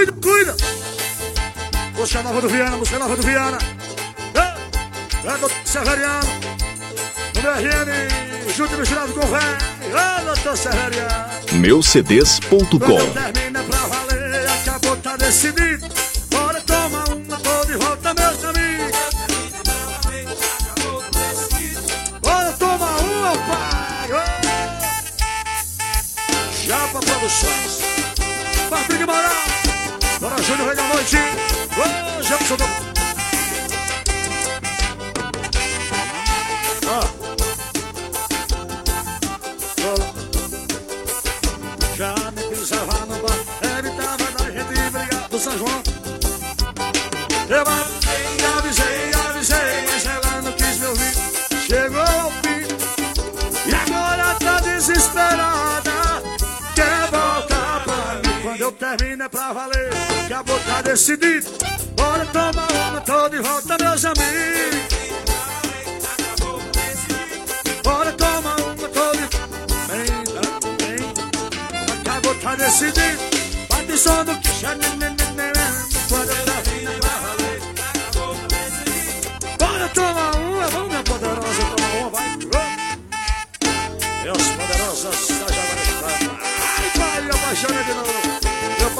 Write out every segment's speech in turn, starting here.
cuida, cuida. Música nova do Viana, música nova do Viana. É, é doutor Severiano. No BRN, junto e misturado com o velho. É, doutor Severiano. Meucds.com termina pra valer, acabou, tá decidido. Bora tomar uma, tô de volta, meus amigos. Chapa Produções. Patrick Moral. Bora, Júnior, Rei da Noite. Ô, Jackson do... Ó. Já me pisava no bar, evitava da gente brigar do São João. É pra valer. Acabou, tá decidido. Bora tomar uma, tô de volta, meus amigos. Bora tomar uma, tô de Vem, vem. Acabou, tá decidido. Bate som do que já Quando é pra valer. Bora tomar uma, vamos minha poderosa tomar uma, vai. Meus poderosos da Jaguaré Ai, pai, apaixonei de novo.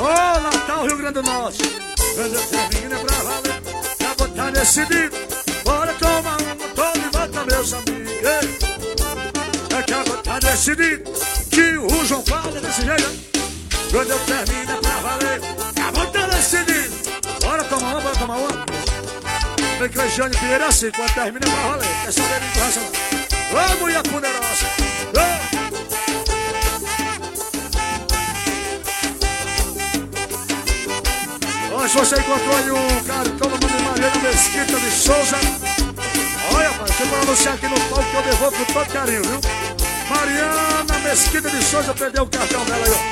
Ô, Natal, Rio Grande do Norte. Quando eu termino é pra valer. Já vou tá decidido. Bora tomar uma, tô de volta, meus amigos. É que agora tá decidido. Que o João fala desse jeito. Quando eu termino é pra valer. Já vou tá decidido. Bora tomar uma, bora tomar uma. Vem que o Jane Pinheiro é assim. Quando termina é pra valer. Saber de raça não. Ô, mulher poderosa. Mas você encontrou aí um cartão do nome Mariana Mesquita de Souza. Olha, pai, deixa eu anunciar aqui no palco que eu devolvo com todo carinho, viu? Mariana Mesquita de Souza perdeu o cartão dela aí, ó.